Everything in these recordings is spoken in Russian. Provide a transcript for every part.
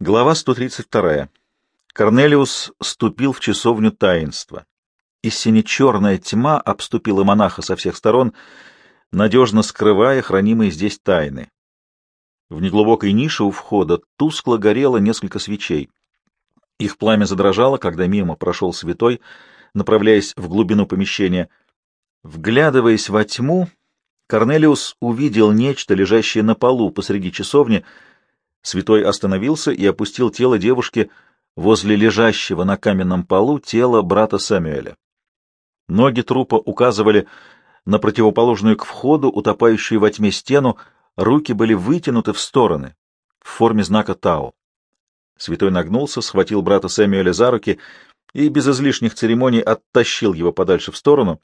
Глава 132. Корнелиус ступил в часовню таинства. И сине-черная тьма обступила монаха со всех сторон, надежно скрывая хранимые здесь тайны. В неглубокой нише у входа тускло горело несколько свечей. Их пламя задрожало, когда мимо прошел святой, направляясь в глубину помещения. Вглядываясь во тьму, Корнелиус увидел нечто, лежащее на полу посреди часовни — Святой остановился и опустил тело девушки возле лежащего на каменном полу тела брата Самуэля. Ноги трупа указывали на противоположную к входу, утопающую во тьме стену, руки были вытянуты в стороны, в форме знака Тао. Святой нагнулся, схватил брата Сэмюэля за руки и без излишних церемоний оттащил его подальше в сторону.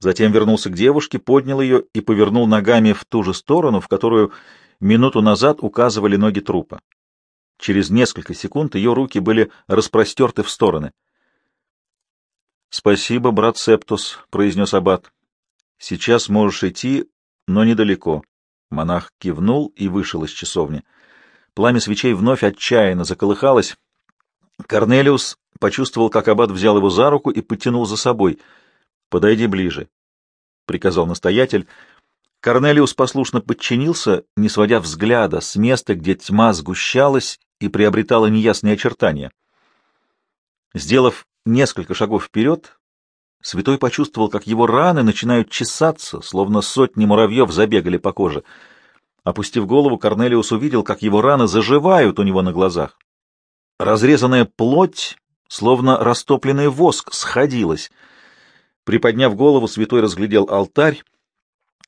Затем вернулся к девушке, поднял ее и повернул ногами в ту же сторону, в которую минуту назад указывали ноги трупа. Через несколько секунд ее руки были распростерты в стороны. «Спасибо, брат Септус», — произнес аббат. «Сейчас можешь идти, но недалеко». Монах кивнул и вышел из часовни. Пламя свечей вновь отчаянно заколыхалось. Корнелиус почувствовал, как аббат взял его за руку и потянул за собой. «Подойди ближе», — приказал настоятель. Корнелиус послушно подчинился, не сводя взгляда с места, где тьма сгущалась и приобретала неясные очертания. Сделав несколько шагов вперед, святой почувствовал, как его раны начинают чесаться, словно сотни муравьев забегали по коже. Опустив голову, Корнелиус увидел, как его раны заживают у него на глазах. Разрезанная плоть, словно растопленный воск, сходилась. Приподняв голову, святой разглядел алтарь,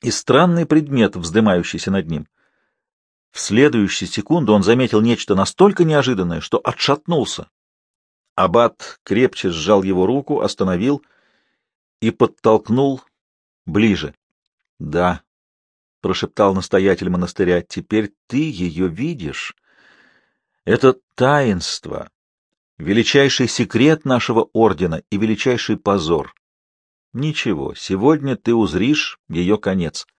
и странный предмет, вздымающийся над ним. В следующую секунду он заметил нечто настолько неожиданное, что отшатнулся. Абат крепче сжал его руку, остановил и подтолкнул ближе. — Да, — прошептал настоятель монастыря, — теперь ты ее видишь. Это таинство, величайший секрет нашего ордена и величайший позор. Ничего, сегодня ты узришь ее конец.